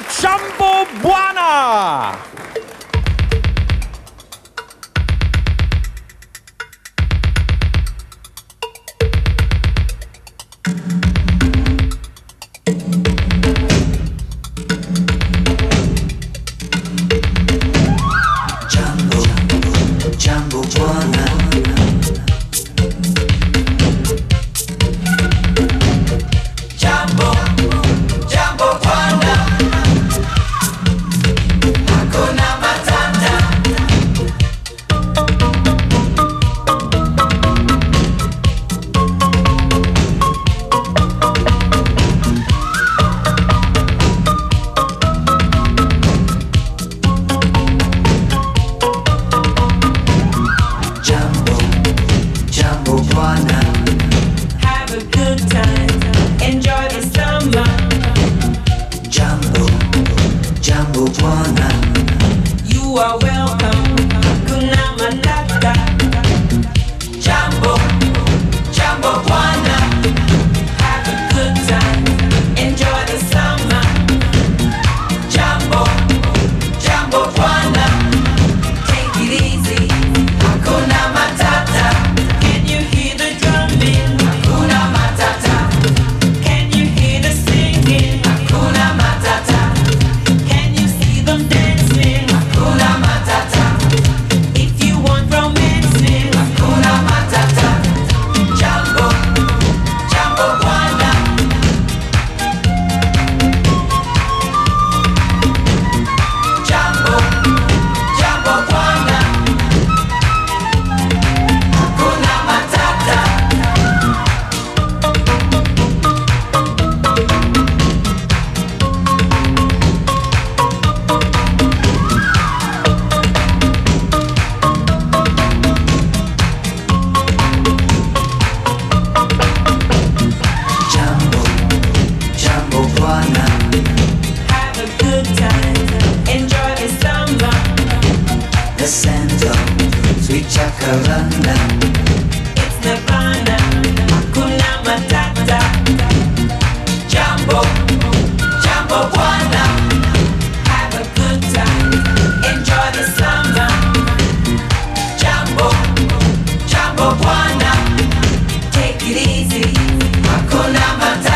Chumbo Bwana. Jumbo, Jumbo, Jumbo Bwana. You are welcome. jacaranda. It's Nirvana, hakuna matata. jumbo, jumbo bwana. Have a good time, enjoy the summer. Jumbo, jumbo bwana. Take it easy, hakuna matata.